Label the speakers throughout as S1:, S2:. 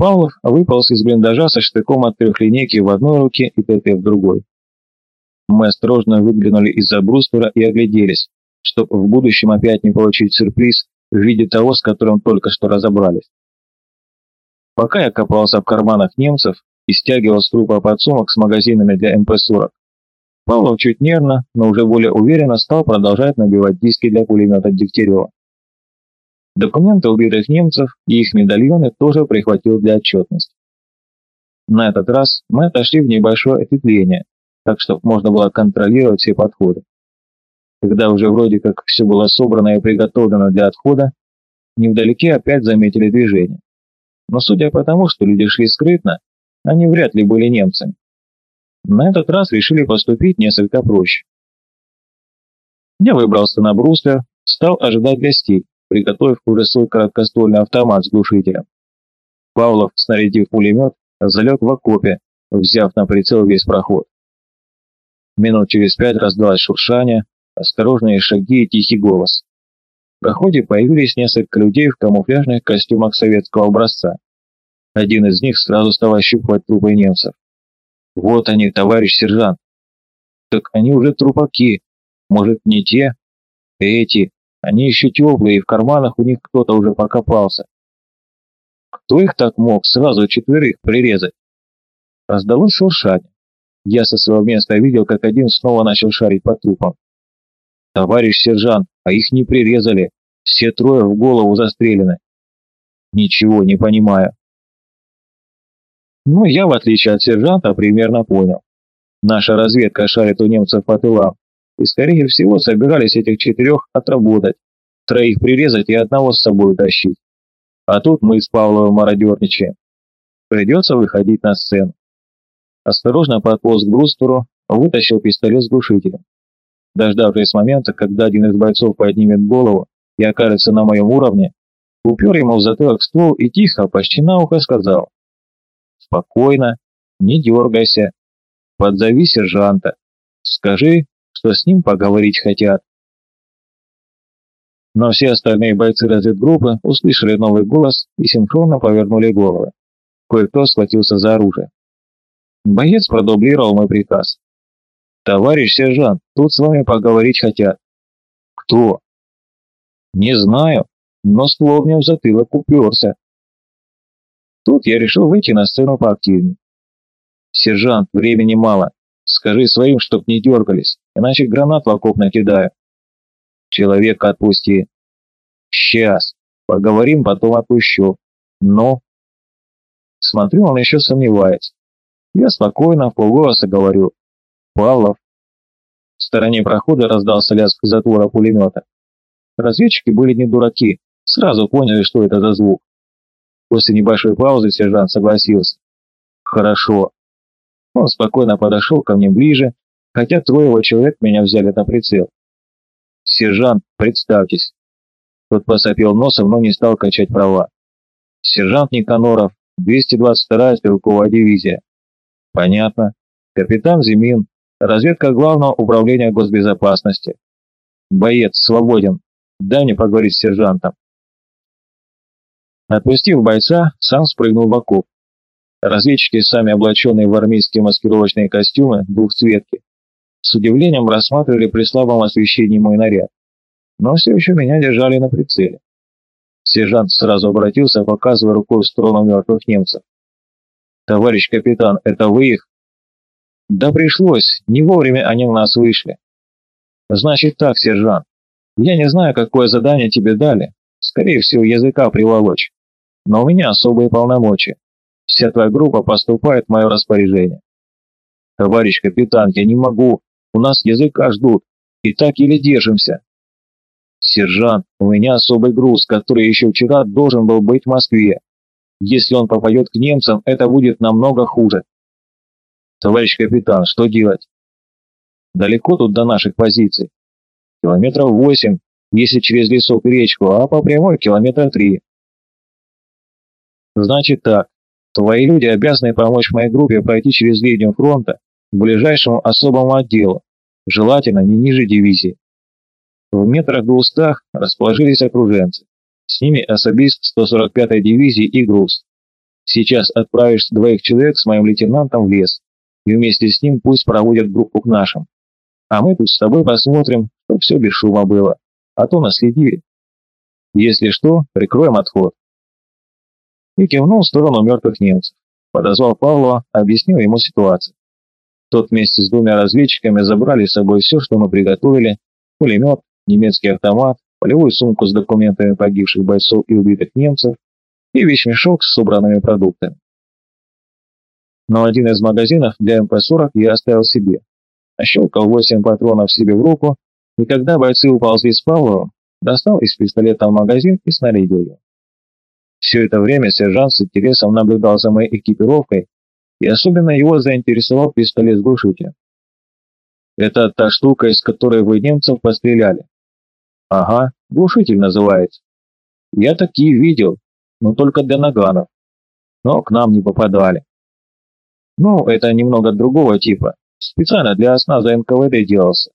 S1: Павлов выполз из блиндажа со штыком от трехлинейки в одной руке и ТТ в другой. Мы осторожно выглянули из-за бруствера и огляделись, чтобы в будущем опять не получить сюрприз в виде того, с которым только что разобрались. Пока я копался в карманах немцев и стягивал с трупа подсумок с магазинами для МП-40, Павлов чуть нервно, но уже более уверенно стал продолжать набивать диски для пулемета Дегтярева. Документы убитых немцев и их медальоны тоже прихватил для отчетности. На этот раз мы отошли в небольшое ответвление, так что можно было контролировать все подходы. Когда уже вроде как все было собрано и приготовлено для отхода, невдалеке опять заметили движение. Но судя по тому, что люди шли скрытно, они вряд ли были немцами. На этот раз решили поступить несколько проще. Я выбрался на бруствер, стал ожидать гостей, приготовив уже свой короткоствольный автомат с глушителем. Павлов, снарядив пулемет, залег в окопе, взяв на прицел весь проход. Минут через пять раздалось шуршание, осторожные шаги и тихий голос. В проходе появились несколько людей в камуфляжных костюмах советского образца. Один из них сразу стал ощупывать трупы немцев. «Вот они, товарищ сержант!» «Так они уже трупаки. Может, не те?» «Эти. Они еще теплые, и в карманах у них кто-то уже покопался. Кто их так мог сразу четверых прирезать? Раздалось шуршание. Я со своего места видел, как один снова начал шарить по трупам. «Товарищ сержант, а их не прирезали. Все трое в голову застрелены». «Ничего не понимаю». Ну, я, в отличие от сержанта, примерно понял. Наша разведка шарит у немцев по тылам, и, скорее всего, собирались этих четырех отработать, троих прирезать и одного с собой утащить. А тут мы с Павловым мародерничаем. Придется выходить на сцену. Осторожно подполз к брустеру, вытащил пистолет с глушителем. Дождавшись момента, когда один из бойцов поднимет голову и окажется на моем уровне, упер ему в затылок ствол и тихо, почти на ухо сказал. «Спокойно, не дергайся, подзови сержанта, скажи, что с ним поговорить хотят. Но все остальные бойцы разведгруппы услышали новый голос и синхронно повернули головы. Кое-кто схватился за оружие. Боец продублировал мой приказ. «Товарищ сержант, тут с вами поговорить хотят». «Кто?» «Не знаю, но мне в затылок уперся». Тут я решил выйти на сцену поактивнее. «Сержант, времени мало. Скажи своим, чтоб не дергались, иначе гранат в окоп накидаю. Человека отпусти. Сейчас. Поговорим, потом отпущу. Но... Смотрю, он еще сомневается. Я спокойно, в полголоса говорю. Павлов. В стороне прохода раздался лязг затвора пулемета. Разведчики были не дураки, сразу поняли, что это за звук. После небольшой паузы сержант согласился. «Хорошо, он спокойно подошел ко мне ближе, хотя трое его человек меня взяли на прицел. «Сержант, представьтесь». Тот посопел носом, но не стал качать права. «Сержант Никаноров, 222-я стрелковая дивизия». «Понятно. Капитан Зимин, разведка Главного управления госбезопасности». «Боец, свободен. Дай мне поговорить с сержантом». Отпустив бойца, сам спрыгнул в окоп. Разведчики, сами облаченные в армейские маскировочные костюмы двухцветки, с удивлением рассматривали при слабом освещении мой наряд, но все еще меня держали на прицеле. Сержант сразу обратился, показывая рукой в сторону мертвых немцев. «Товарищ капитан, это вы их?» «Да пришлось, не вовремя они у нас вышли». «Значит так, сержант, я не знаю, какое задание тебе дали, скорее всего, языка приволочь, но у меня особые полномочия. Вся твоя группа поступает в мое распоряжение. Товарищ капитан, я не могу. У нас языка ждут. И так еле держимся. Сержант, у меня особый груз, который еще вчера должен был быть в Москве. Если он попадет к немцам, это будет намного хуже. Товарищ капитан, что делать? Далеко тут до наших позиций. Километров восемь, если через лесок и речку, а по прямой километра три. Значит так, Твои люди обязаны помочь моей группе пройти через линию фронта ближайшему особому отделу, желательно не ниже дивизии. В метрах двухстах расположились окруженцы. С ними особист 145-й дивизии и груз. Сейчас отправишь двоих человек с моим лейтенантом в лес, и вместе с ним пусть проводят группу к нашим. А мы тут с тобой посмотрим, чтобы все без шума было, а то наследили. Если что, прикроем отход. И кивнул в сторону мертвых немцев. Подозвал Павлова, объяснил ему ситуацию. Тот вместе с двумя разведчиками забрали с собой все, что мы приготовили, пулемет, немецкий автомат, полевую сумку с документами погибших бойцов и убитых немцев и вещмешок с собранными продуктами. Но один из магазинов для МП-40 я оставил себе. Ощелкал 8 патронов себе в руку, и когда бойцы уползли с Павловым, достал из пистолета магазин и снарядил его. Все это время сержант с интересом наблюдал за моей экипировкой, и особенно его заинтересовал пистолет с глушителем. «Это та штука, из которой вы немцев постреляли?» «Ага, глушитель называется. Я такие видел, но только для наганов. Но к нам не попадали. Ну, это немного другого типа. Специально для осназа НКВД делался.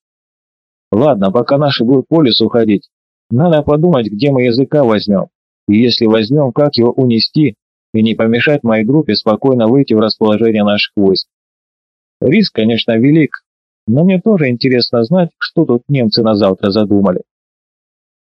S1: Ладно, пока наши будут по лесу ходить, надо подумать, где мы языка возьмем. И если возьмем, как его унести и не помешать моей группе спокойно выйти в расположение наших войск. Риск, конечно, велик, но мне тоже интересно знать, что тут немцы на завтра задумали.